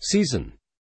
Season.